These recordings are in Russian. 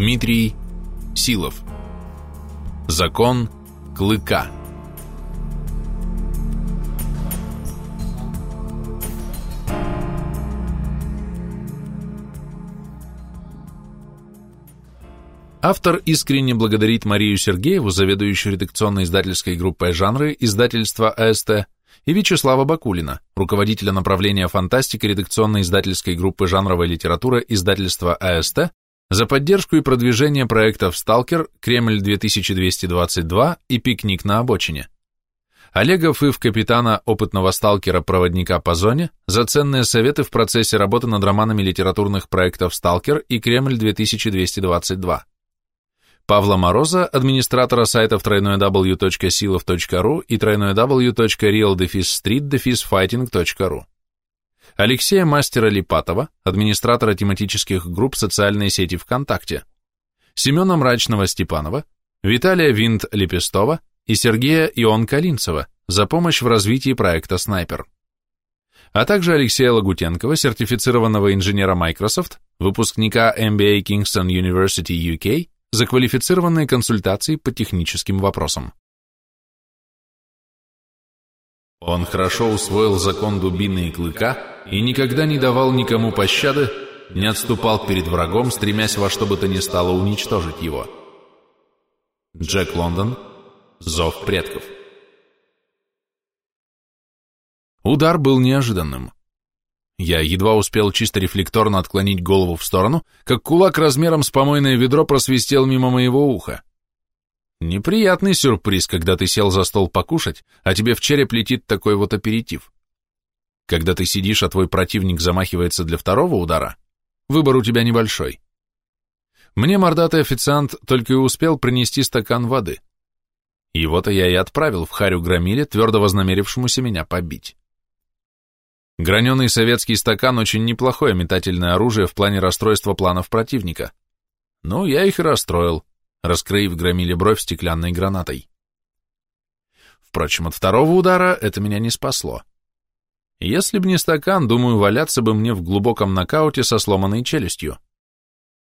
Дмитрий Силов. Закон Клыка. Автор искренне благодарит Марию Сергееву, заведующую редакционной издательской группой «Жанры» издательства АСТ, и Вячеслава Бакулина, руководителя направления фантастики редакционной издательской группы жанровой литературы издательства АСТ, за поддержку и продвижение проектов «Сталкер», «Кремль-2222» и «Пикник на обочине». Олега Фыв, капитана опытного сталкера-проводника по зоне, за ценные советы в процессе работы над романами литературных проектов «Сталкер» и «Кремль-2222». Павла Мороза, администратора сайтов www.silov.ru и www.real-street-fighting.ru. Алексея Мастера Липатова, администратора тематических групп социальной сети ВКонтакте. Семена Мрачного Степанова, Виталия Винт Лепестова и Сергея Ион Калинцева за помощь в развитии проекта «Снайпер» а также Алексея Лагутенкова, сертифицированного инженера Microsoft, выпускника MBA Kingston University UK за квалифицированные консультации по техническим вопросам. Он хорошо усвоил закон дубины и клыка и никогда не давал никому пощады, не отступал перед врагом, стремясь во что бы то ни стало уничтожить его. Джек Лондон. Зов предков. Удар был неожиданным. Я едва успел чисто рефлекторно отклонить голову в сторону, как кулак размером с помойное ведро просвистел мимо моего уха. Неприятный сюрприз, когда ты сел за стол покушать, а тебе в череп летит такой вот аперитив. Когда ты сидишь, а твой противник замахивается для второго удара, выбор у тебя небольшой. Мне мордатый официант только и успел принести стакан воды. Его-то я и отправил в харю громиле, твердо вознамерившемуся меня побить. Граненый советский стакан – очень неплохое метательное оружие в плане расстройства планов противника. Ну, я их и расстроил, раскрыв громиле бровь стеклянной гранатой. Впрочем, от второго удара это меня не спасло. Если б не стакан, думаю, валяться бы мне в глубоком нокауте со сломанной челюстью.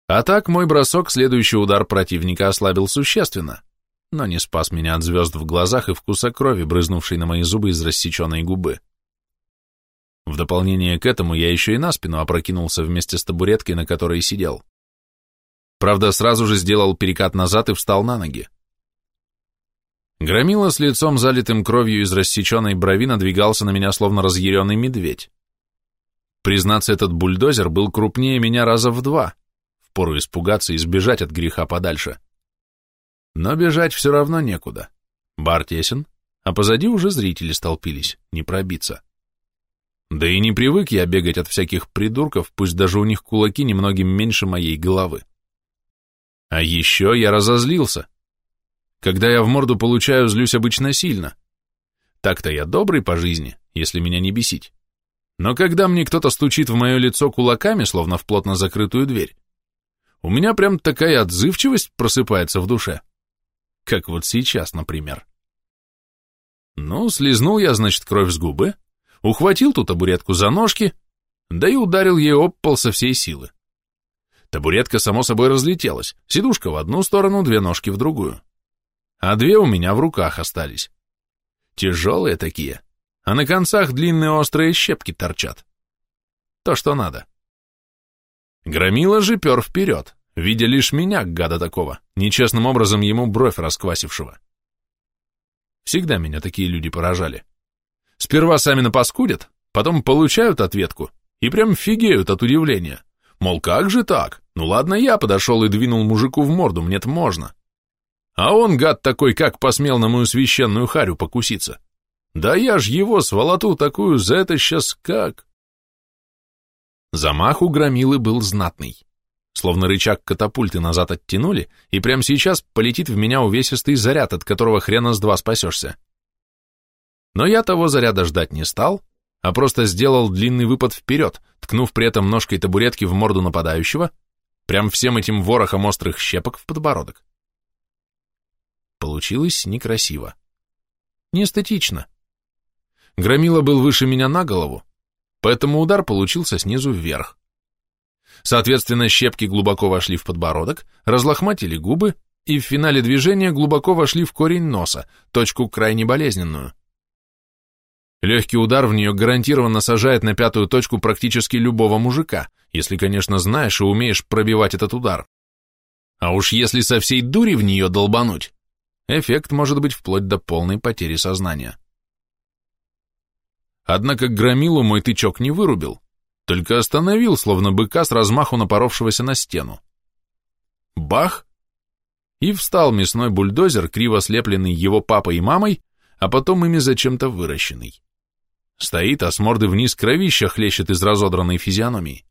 А так мой бросок, следующий удар противника ослабил существенно, но не спас меня от звезд в глазах и вкуса крови, брызнувшей на мои зубы из рассеченной губы. В дополнение к этому я еще и на спину опрокинулся вместе с табуреткой, на которой сидел. Правда, сразу же сделал перекат назад и встал на ноги. Громила с лицом, залитым кровью из рассеченной брови, надвигался на меня, словно разъяренный медведь. Признаться, этот бульдозер был крупнее меня раза в два, впору испугаться и сбежать от греха подальше. Но бежать все равно некуда. Бар тесен, а позади уже зрители столпились, не пробиться. Да и не привык я бегать от всяких придурков, пусть даже у них кулаки немногим меньше моей головы. А еще я разозлился. Когда я в морду получаю, злюсь обычно сильно. Так-то я добрый по жизни, если меня не бесить. Но когда мне кто-то стучит в мое лицо кулаками, словно в плотно закрытую дверь, у меня прям такая отзывчивость просыпается в душе. Как вот сейчас, например. Ну, слезнул я, значит, кровь с губы, ухватил ту табуретку за ножки, да и ударил ей об пол со всей силы. Табуретка, само собой, разлетелась, сидушка в одну сторону, две ножки в другую. А две у меня в руках остались. Тяжелые такие, а на концах длинные острые щепки торчат. То, что надо. Громила же пер вперед, видя лишь меня, гада такого, нечестным образом ему бровь расквасившего. Всегда меня такие люди поражали. Сперва сами напаскудят, потом получают ответку и прям фигеют от удивления. Мол, как же так? Ну ладно, я подошел и двинул мужику в морду, мне-то можно. А он, гад такой, как посмел на мою священную харю покуситься. Да я ж его сволоту такую за это сейчас как... Замах у громилы был знатный. Словно рычаг катапульты назад оттянули, и прямо сейчас полетит в меня увесистый заряд, от которого хрена с два спасешься. Но я того заряда ждать не стал, а просто сделал длинный выпад вперед, ткнув при этом ножкой табуретки в морду нападающего, прям всем этим ворохом острых щепок в подбородок. Получилось некрасиво. Неэстетично. Громила был выше меня на голову, поэтому удар получился снизу вверх. Соответственно, щепки глубоко вошли в подбородок, разлохматили губы и в финале движения глубоко вошли в корень носа, точку крайне болезненную. Легкий удар в нее гарантированно сажает на пятую точку практически любого мужика, если, конечно, знаешь и умеешь пробивать этот удар. А уж если со всей дури в нее долбануть, эффект может быть вплоть до полной потери сознания. Однако громилу мой тычок не вырубил, только остановил, словно быка с размаху напоровшегося на стену. Бах! И встал мясной бульдозер, криво слепленный его папой и мамой, а потом ими зачем-то выращенный. Стоит, а с морды вниз кровища хлещет из разодранной физиономии.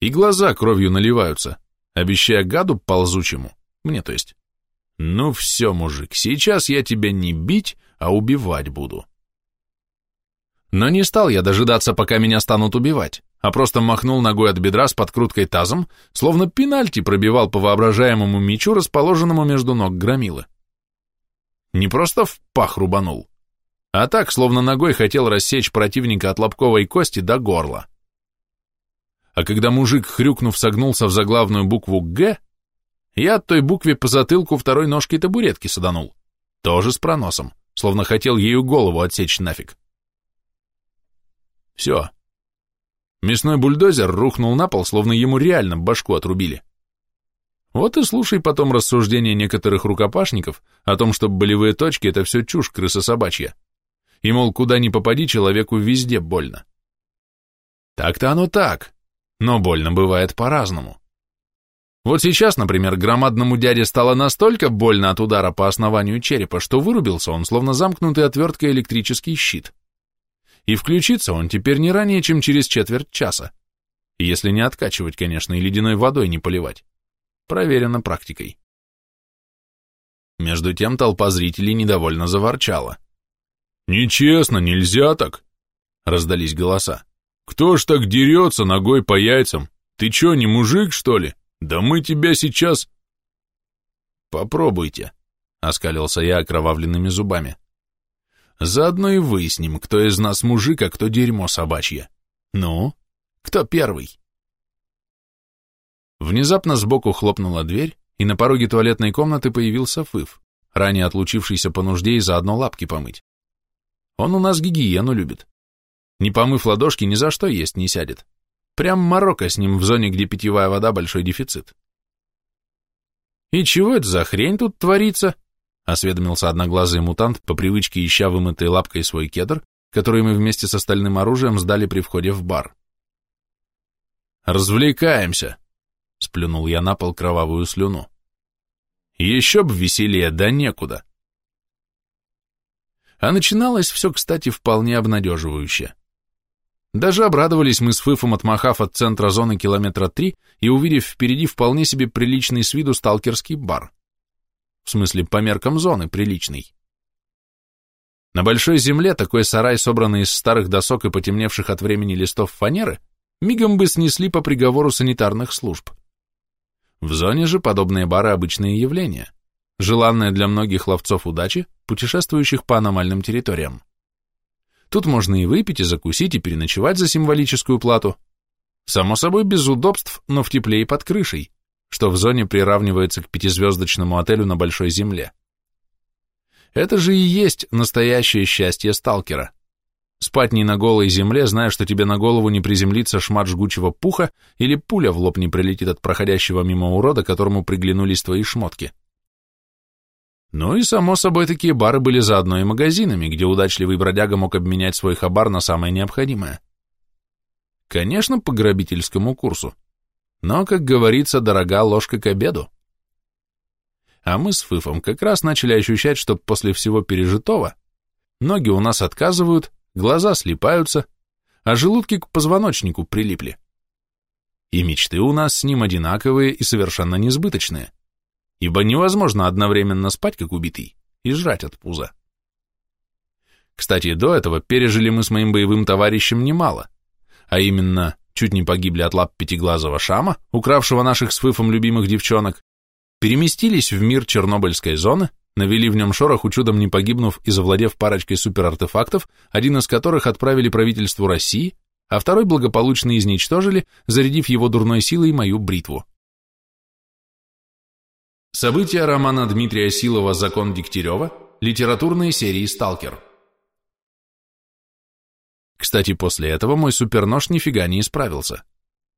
И глаза кровью наливаются, обещая гаду ползучему, мне то есть. Ну все, мужик, сейчас я тебя не бить, а убивать буду. Но не стал я дожидаться, пока меня станут убивать, а просто махнул ногой от бедра с подкруткой тазом, словно пенальти пробивал по воображаемому мячу, расположенному между ног громилы. Не просто в пах рубанул, а так, словно ногой хотел рассечь противника от лобковой кости до горла. А когда мужик, хрюкнув, согнулся в заглавную букву «Г», я от той букве по затылку второй ножкой табуретки саданул, тоже с проносом, словно хотел ею голову отсечь нафиг. Все. Мясной бульдозер рухнул на пол, словно ему реально башку отрубили. Вот и слушай потом рассуждения некоторых рукопашников о том, что болевые точки — это все чушь крыса собачья и, мол, куда ни попади, человеку везде больно. Так-то оно так, но больно бывает по-разному. Вот сейчас, например, громадному дяде стало настолько больно от удара по основанию черепа, что вырубился он, словно замкнутый отверткой электрический щит. И включится он теперь не ранее, чем через четверть часа. Если не откачивать, конечно, и ледяной водой не поливать. Проверено практикой. Между тем толпа зрителей недовольно заворчала. «Нечестно, нельзя так!» — раздались голоса. «Кто ж так дерется ногой по яйцам? Ты чё, не мужик, что ли? Да мы тебя сейчас...» «Попробуйте», — оскалился я окровавленными зубами. «Заодно и выясним, кто из нас мужик, а кто дерьмо собачье. Ну, кто первый?» Внезапно сбоку хлопнула дверь, и на пороге туалетной комнаты появился Фыв, ранее отлучившийся по нужде и заодно лапки помыть. Он у нас гигиену любит. Не помыв ладошки, ни за что есть не сядет. Прям Марокко с ним в зоне, где питьевая вода большой дефицит. «И чего это за хрень тут творится?» — осведомился одноглазый мутант, по привычке ища вымытой лапкой свой кедр, который мы вместе с остальным оружием сдали при входе в бар. «Развлекаемся!» — сплюнул я на пол кровавую слюну. «Еще б веселее, да некуда!» А начиналось все, кстати, вполне обнадеживающе. Даже обрадовались мы с Фыфом, отмахав от центра зоны километра три и увидев впереди вполне себе приличный с виду сталкерский бар. В смысле, по меркам зоны приличный. На большой земле такой сарай, собранный из старых досок и потемневших от времени листов фанеры, мигом бы снесли по приговору санитарных служб. В зоне же подобные бары обычные явления желанная для многих ловцов удачи, путешествующих по аномальным территориям. Тут можно и выпить, и закусить, и переночевать за символическую плату. Само собой, без удобств, но в тепле и под крышей, что в зоне приравнивается к пятизвездочному отелю на Большой Земле. Это же и есть настоящее счастье сталкера. Спать не на голой земле, зная, что тебе на голову не приземлится шмат жгучего пуха или пуля в лоб не прилетит от проходящего мимо урода, которому приглянулись твои шмотки. Ну и, само собой, такие бары были заодно и магазинами, где удачливый бродяга мог обменять свой хабар на самое необходимое. Конечно, по грабительскому курсу. Но, как говорится, дорога ложка к обеду. А мы с Фыфом как раз начали ощущать, что после всего пережитого ноги у нас отказывают, глаза слипаются, а желудки к позвоночнику прилипли. И мечты у нас с ним одинаковые и совершенно несбыточные ибо невозможно одновременно спать, как убитый, и жрать от пуза. Кстати, до этого пережили мы с моим боевым товарищем немало, а именно чуть не погибли от лап пятиглазого шама, укравшего наших с Фыфом любимых девчонок, переместились в мир Чернобыльской зоны, навели в нем шороху, чудом не погибнув и завладев парочкой суперартефактов, один из которых отправили правительству России, а второй благополучно изничтожили, зарядив его дурной силой мою бритву. События романа Дмитрия Силова «Закон Дегтярева», литературные серии «Сталкер». Кстати, после этого мой супернож нифига не исправился.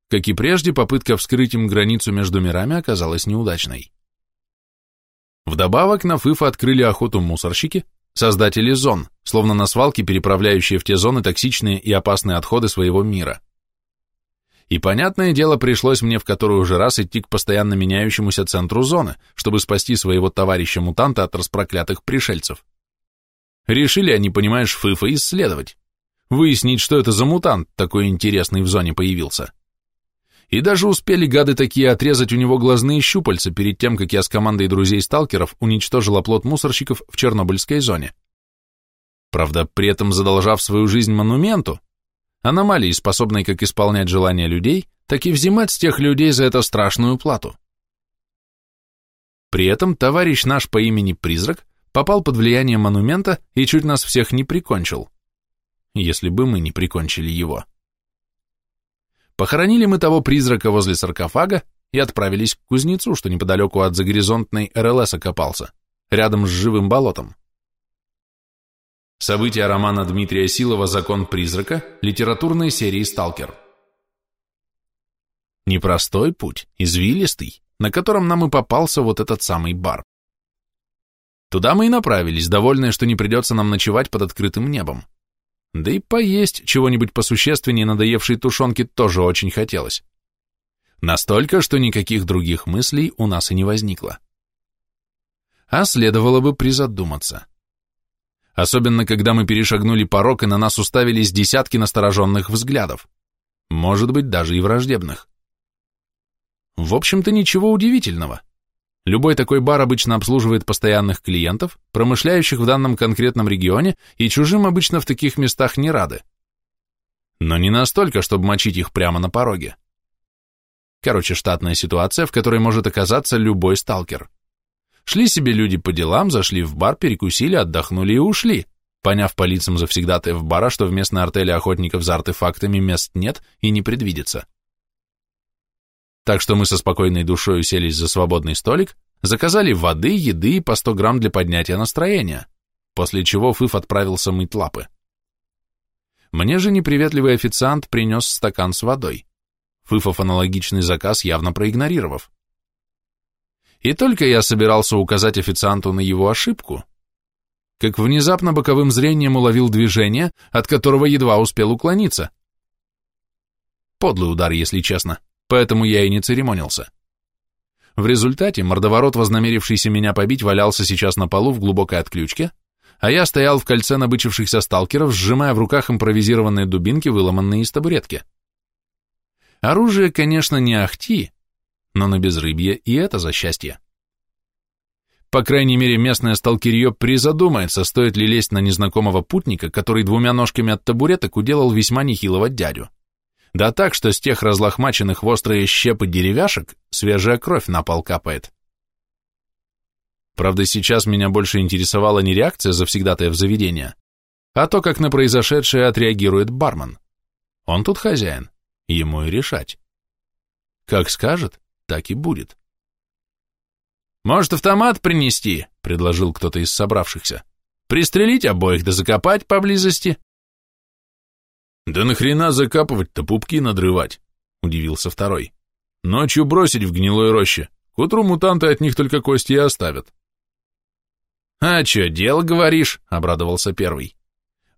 Как и прежде, попытка вскрыть им границу между мирами оказалась неудачной. Вдобавок на ФИФа открыли охоту мусорщики, создатели зон, словно на свалке, переправляющие в те зоны токсичные и опасные отходы своего мира. И, понятное дело, пришлось мне в который уже раз идти к постоянно меняющемуся центру зоны, чтобы спасти своего товарища-мутанта от распроклятых пришельцев. Решили они, понимаешь, ФИФа исследовать. Выяснить, что это за мутант такой интересный в зоне появился. И даже успели гады такие отрезать у него глазные щупальца перед тем, как я с командой друзей-сталкеров уничтожил оплот мусорщиков в Чернобыльской зоне. Правда, при этом задолжав свою жизнь монументу, аномалии, способной как исполнять желания людей, так и взимать с тех людей за это страшную плату. При этом товарищ наш по имени Призрак попал под влияние монумента и чуть нас всех не прикончил, если бы мы не прикончили его. Похоронили мы того призрака возле саркофага и отправились к кузнецу, что неподалеку от загоризонтной РЛС окопался, рядом с живым болотом. События романа Дмитрия Силова «Закон призрака» литературной серии «Сталкер». Непростой путь, извилистый, на котором нам и попался вот этот самый бар. Туда мы и направились, довольные, что не придется нам ночевать под открытым небом. Да и поесть чего-нибудь посущественнее надоевшей тушенки тоже очень хотелось. Настолько, что никаких других мыслей у нас и не возникло. А следовало бы призадуматься особенно когда мы перешагнули порог и на нас уставились десятки настороженных взглядов, может быть, даже и враждебных. В общем-то, ничего удивительного. Любой такой бар обычно обслуживает постоянных клиентов, промышляющих в данном конкретном регионе, и чужим обычно в таких местах не рады. Но не настолько, чтобы мочить их прямо на пороге. Короче, штатная ситуация, в которой может оказаться любой сталкер. Шли себе люди по делам, зашли в бар, перекусили, отдохнули и ушли, поняв по лицам завсегдатаев бара, что в местной артели охотников за артефактами мест нет и не предвидится. Так что мы со спокойной душой уселись за свободный столик, заказали воды, еды и по 100 грамм для поднятия настроения, после чего Фыф отправился мыть лапы. Мне же неприветливый официант принес стакан с водой. Фыфов аналогичный заказ явно проигнорировав. И только я собирался указать официанту на его ошибку, как внезапно боковым зрением уловил движение, от которого едва успел уклониться. Подлый удар, если честно, поэтому я и не церемонился. В результате мордоворот, вознамерившийся меня побить, валялся сейчас на полу в глубокой отключке, а я стоял в кольце набычившихся сталкеров, сжимая в руках импровизированные дубинки, выломанные из табуретки. Оружие, конечно, не ахти, но на безрыбье и это за счастье. По крайней мере, местное сталкерье призадумается, стоит ли лезть на незнакомого путника, который двумя ножками от табуреток уделал весьма нехилого дядю. Да так, что с тех разлохмаченных в острые щепы деревяшек свежая кровь на пол капает. Правда, сейчас меня больше интересовала не реакция завсегдатая в заведение, а то, как на произошедшее отреагирует бармен. Он тут хозяин, ему и решать. Как скажет, так и будет. «Может, автомат принести?» — предложил кто-то из собравшихся. «Пристрелить обоих да закопать поблизости?» «Да нахрена закапывать-то пупки надрывать?» — удивился второй. «Ночью бросить в гнилой роще. К утру мутанты от них только кости и оставят». «А чё, дело говоришь?» — обрадовался первый.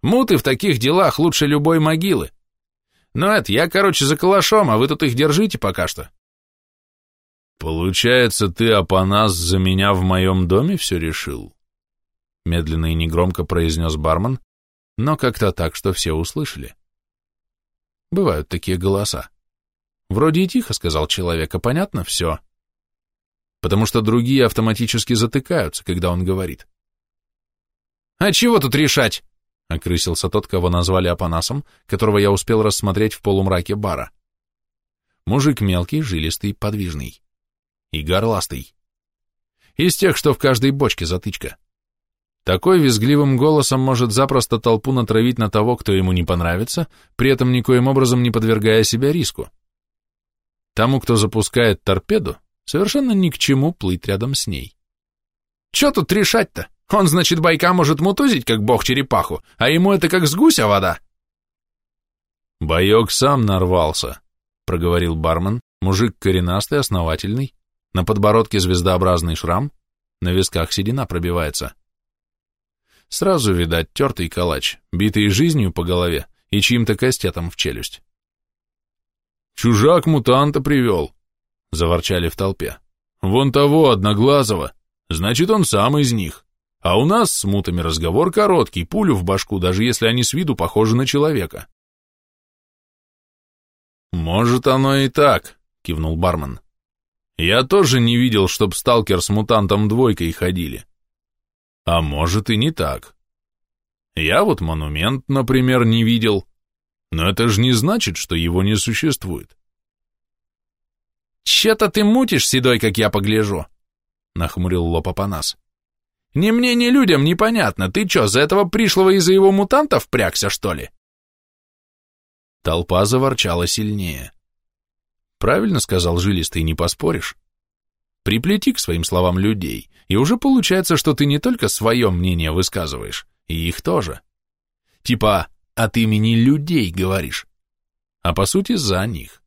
«Муты в таких делах лучше любой могилы. Ну это, я, короче, за калашом, а вы тут их держите пока что. «Получается, ты, Апанас, за меня в моем доме все решил?» Медленно и негромко произнес бармен, но как-то так, что все услышали. Бывают такие голоса. Вроде и тихо сказал человек, а понятно все. Потому что другие автоматически затыкаются, когда он говорит. «А чего тут решать?» — окрысился тот, кого назвали Апанасом, которого я успел рассмотреть в полумраке бара. Мужик мелкий, жилистый, подвижный и горластый. Из тех, что в каждой бочке затычка. Такой визгливым голосом может запросто толпу натравить на того, кто ему не понравится, при этом никоим образом не подвергая себя риску. Тому, кто запускает торпеду, совершенно ни к чему плыть рядом с ней. Че тут решать-то? Он, значит, байка может мутузить, как бог черепаху, а ему это как с гуся вода. Боек сам нарвался, проговорил бармен, мужик коренастый, основательный, на подбородке звездообразный шрам, на висках седина пробивается. Сразу, видать, тертый калач, битый жизнью по голове и чьим-то кастетом в челюсть. «Чужак мутанта привел», — заворчали в толпе. «Вон того, одноглазого. Значит, он сам из них. А у нас с мутами разговор короткий, пулю в башку, даже если они с виду похожи на человека». «Может, оно и так», — кивнул бармен. «Я тоже не видел, чтоб сталкер с мутантом двойкой ходили. А может и не так. Я вот монумент, например, не видел, но это же не значит, что его не существует. «Че-то ты мутишь, седой, как я погляжу», — нахмурил лоб Апанас. «Ни мне, ни людям непонятно, ты чё, за этого пришлого из-за его мутантов прягся, что ли?» Толпа заворчала сильнее. «Правильно сказал жилистый, не поспоришь. Приплети к своим словам людей, и уже получается, что ты не только свое мнение высказываешь, и их тоже. Типа от имени людей говоришь, а по сути за них.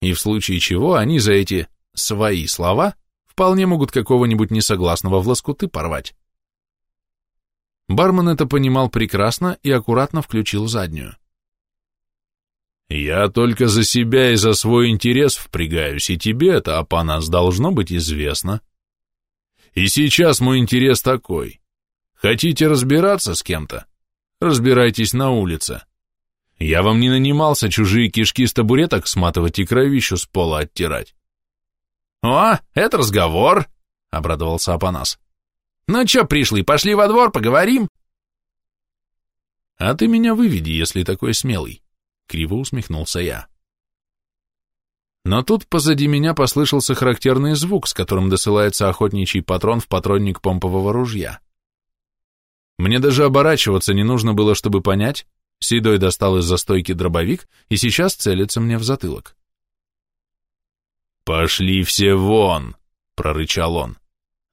И в случае чего они за эти свои слова вполне могут какого-нибудь несогласного в лоскуты порвать. Бармен это понимал прекрасно и аккуратно включил заднюю. Я только за себя и за свой интерес впрягаюсь, и тебе это, а по нас должно быть известно. И сейчас мой интерес такой. Хотите разбираться с кем-то? Разбирайтесь на улице. Я вам не нанимался чужие кишки с табуреток сматывать и кровищу с пола оттирать. «О, это разговор!» — обрадовался Апанас. «Ну чё, пришли, пошли во двор, поговорим?» «А ты меня выведи, если такой смелый», Криво усмехнулся я. Но тут позади меня послышался характерный звук, с которым досылается охотничий патрон в патронник помпового ружья. Мне даже оборачиваться не нужно было, чтобы понять, Седой достал из застойки дробовик и сейчас целится мне в затылок. «Пошли все вон!» — прорычал он.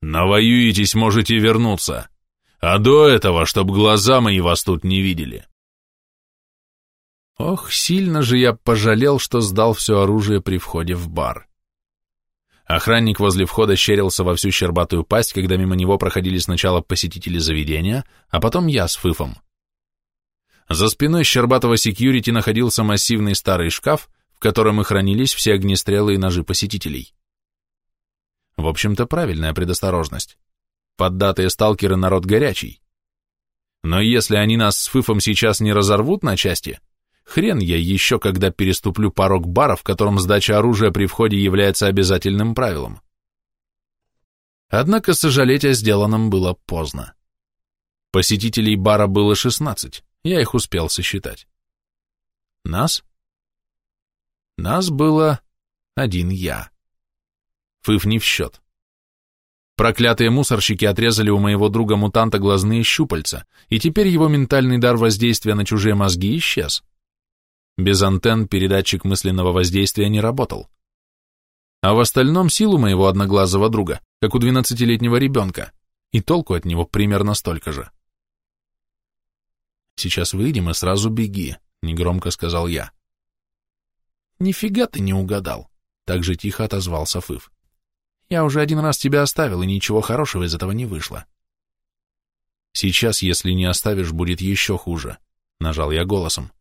«Навоюетесь, можете вернуться, а до этого, чтоб глаза мои вас тут не видели». Ох, сильно же я пожалел, что сдал все оружие при входе в бар. Охранник возле входа щерился во всю щербатую пасть, когда мимо него проходили сначала посетители заведения, а потом я с фыфом. За спиной щербатого секьюрити находился массивный старый шкаф, в котором и хранились все огнестрелы и ножи посетителей. В общем-то, правильная предосторожность. Поддатые сталкеры народ горячий. Но если они нас с фыфом сейчас не разорвут на части, Хрен я еще, когда переступлю порог бара, в котором сдача оружия при входе является обязательным правилом. Однако сожалеть о сделанном было поздно. Посетителей бара было 16, я их успел сосчитать. Нас? Нас было один я. Фыф не в счет. Проклятые мусорщики отрезали у моего друга-мутанта глазные щупальца, и теперь его ментальный дар воздействия на чужие мозги исчез. Без антенн передатчик мысленного воздействия не работал. А в остальном силу моего одноглазого друга, как у двенадцатилетнего ребенка, и толку от него примерно столько же. «Сейчас выйдем и сразу беги», — негромко сказал я. «Нифига ты не угадал», — так же тихо отозвался Фыв. «Я уже один раз тебя оставил, и ничего хорошего из этого не вышло». «Сейчас, если не оставишь, будет еще хуже», — нажал я голосом.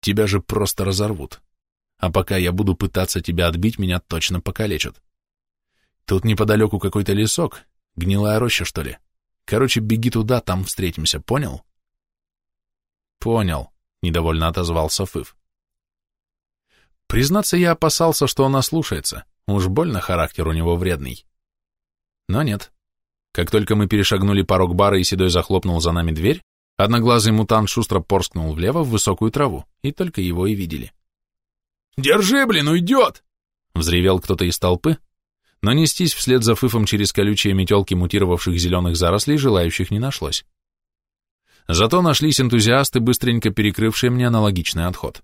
Тебя же просто разорвут. А пока я буду пытаться тебя отбить, меня точно покалечат. Тут неподалеку какой-то лесок, гнилая роща, что ли. Короче, беги туда, там встретимся, понял? Понял, недовольно отозвался Фыв. Признаться, я опасался, что он ослушается. Уж больно характер у него вредный. Но нет. Как только мы перешагнули порог бара и Седой захлопнул за нами дверь, Одноглазый мутант шустро порскнул влево в высокую траву, и только его и видели. «Держи, блин, уйдет!» — взревел кто-то из толпы, но нестись вслед за фыфом через колючие метелки мутировавших зеленых зарослей желающих не нашлось. Зато нашлись энтузиасты, быстренько перекрывшие мне аналогичный отход.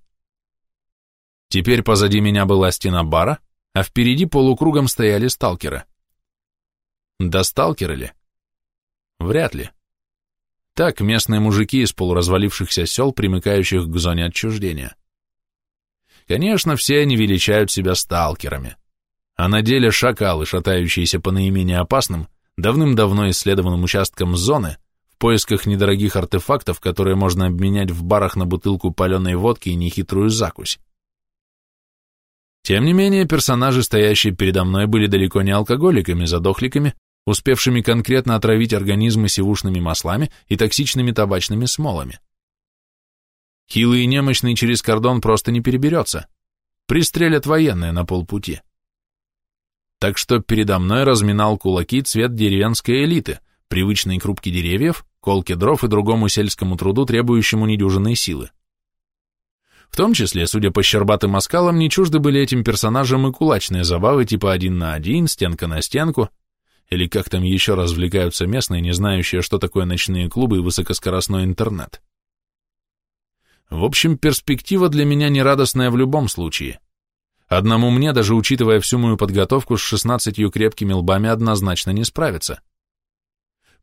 Теперь позади меня была стена бара, а впереди полукругом стояли сталкеры. Да сталкеры ли? Вряд ли. Так местные мужики из полуразвалившихся сел, примыкающих к зоне отчуждения. Конечно, все они величают себя сталкерами. А на деле шакалы, шатающиеся по наименее опасным, давным-давно исследованным участкам зоны, в поисках недорогих артефактов, которые можно обменять в барах на бутылку паленой водки и нехитрую закусь. Тем не менее, персонажи, стоящие передо мной, были далеко не алкоголиками-задохликами, успевшими конкретно отравить организмы сивушными маслами и токсичными табачными смолами. Хилый и немощный через кордон просто не переберется. Пристрелят военные на полпути. Так что передо мной разминал кулаки цвет деревенской элиты, привычной к рубке деревьев, колке дров и другому сельскому труду, требующему недюжинной силы. В том числе, судя по щербатым оскалам, не чужды были этим персонажам и кулачные забавы типа один на один, стенка на стенку, или как там еще развлекаются местные, не знающие, что такое ночные клубы и высокоскоростной интернет. В общем, перспектива для меня нерадостная в любом случае. Одному мне, даже учитывая всю мою подготовку, с шестнадцатью крепкими лбами однозначно не справиться.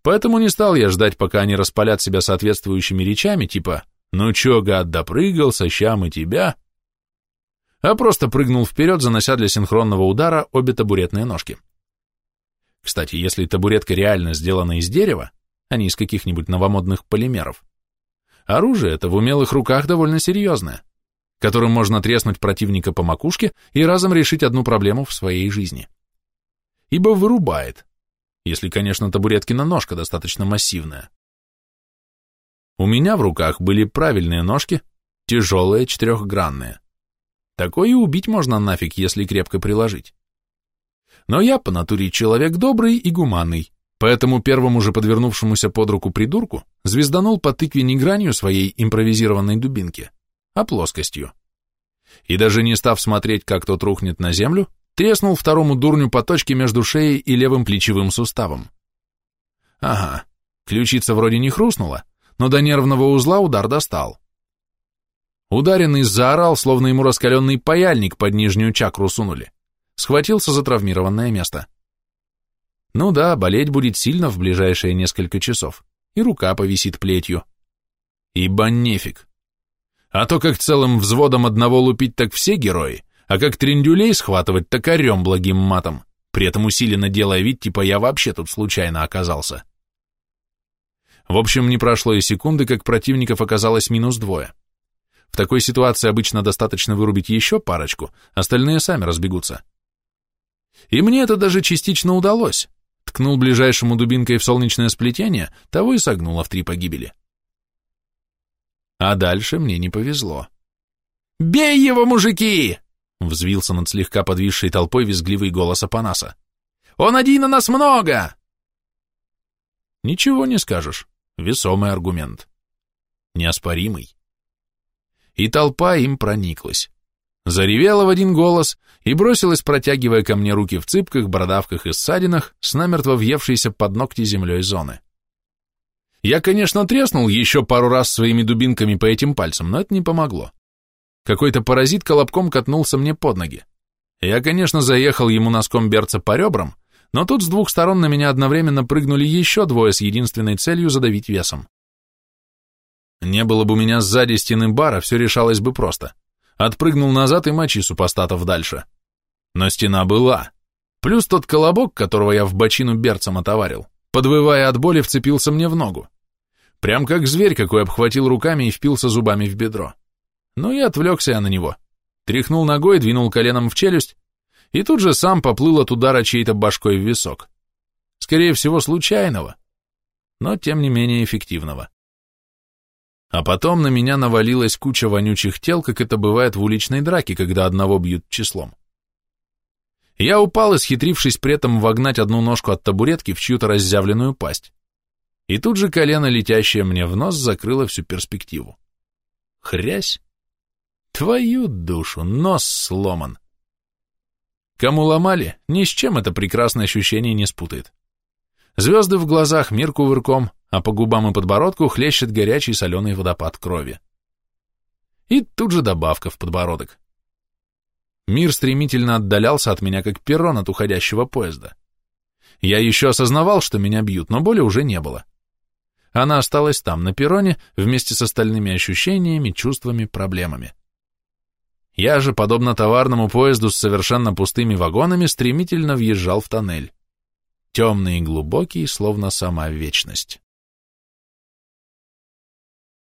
Поэтому не стал я ждать, пока они распалят себя соответствующими речами, типа «Ну чё, гад, допрыгался, ща мы тебя», а просто прыгнул вперед, занося для синхронного удара обе табуретные ножки. Кстати, если табуретка реально сделана из дерева, а не из каких-нибудь новомодных полимеров, оружие это в умелых руках довольно серьезное, которым можно треснуть противника по макушке и разом решить одну проблему в своей жизни. Ибо вырубает, если, конечно, табуреткина ножка достаточно массивная. У меня в руках были правильные ножки, тяжелые, четырехгранные. Такое убить можно нафиг, если крепко приложить. Но я по натуре человек добрый и гуманный, поэтому первому же подвернувшемуся под руку придурку звезданул по тыкве не гранью своей импровизированной дубинки, а плоскостью. И даже не став смотреть, как тот рухнет на землю, треснул второму дурню по точке между шеей и левым плечевым суставом. Ага, ключица вроде не хрустнула, но до нервного узла удар достал. Ударенный заорал, словно ему раскаленный паяльник под нижнюю чакру сунули схватился за травмированное место. Ну да, болеть будет сильно в ближайшие несколько часов, и рука повисит плетью. Ибо нефиг. А то как целым взводом одного лупить так все герои, а как трендюлей схватывать так орем благим матом, при этом усиленно делая вид, типа я вообще тут случайно оказался. В общем, не прошло и секунды, как противников оказалось минус двое. В такой ситуации обычно достаточно вырубить еще парочку, остальные сами разбегутся. И мне это даже частично удалось. Ткнул ближайшему дубинкой в солнечное сплетение, того и согнуло в три погибели. А дальше мне не повезло. «Бей его, мужики!» — взвился над слегка подвисшей толпой визгливый голос Апанаса. «Он один, а нас много!» Ничего не скажешь. Весомый аргумент. Неоспоримый. И толпа им прониклась заревела в один голос и бросилась, протягивая ко мне руки в цыпках, бородавках и ссадинах с намертво въевшейся под ногти землей зоны. Я, конечно, треснул еще пару раз своими дубинками по этим пальцам, но это не помогло. Какой-то паразит колобком катнулся мне под ноги. Я, конечно, заехал ему носком берца по ребрам, но тут с двух сторон на меня одновременно прыгнули еще двое с единственной целью задавить весом. Не было бы у меня сзади стены бара, все решалось бы просто. Отпрыгнул назад и мочи супостатов дальше. Но стена была. Плюс тот колобок, которого я в бочину берцем отоварил, подвывая от боли, вцепился мне в ногу. Прям как зверь, какой обхватил руками и впился зубами в бедро. Ну и отвлекся я на него. Тряхнул ногой, двинул коленом в челюсть, и тут же сам поплыл от удара чьей-то башкой в висок. Скорее всего, случайного, но тем не менее эффективного. А потом на меня навалилась куча вонючих тел, как это бывает в уличной драке, когда одного бьют числом. Я упал, исхитрившись при этом вогнать одну ножку от табуретки в чью-то разъявленную пасть. И тут же колено, летящее мне в нос, закрыло всю перспективу. Хрясь! Твою душу, нос сломан. Кому ломали, ни с чем это прекрасное ощущение не спутает. Звезды в глазах, мир кувырком, а по губам и подбородку хлещет горячий соленый водопад крови. И тут же добавка в подбородок. Мир стремительно отдалялся от меня, как перрон от уходящего поезда. Я еще осознавал, что меня бьют, но боли уже не было. Она осталась там, на перроне, вместе с остальными ощущениями, чувствами, проблемами. Я же, подобно товарному поезду с совершенно пустыми вагонами, стремительно въезжал в тоннель. Темный и глубокий, словно сама вечность.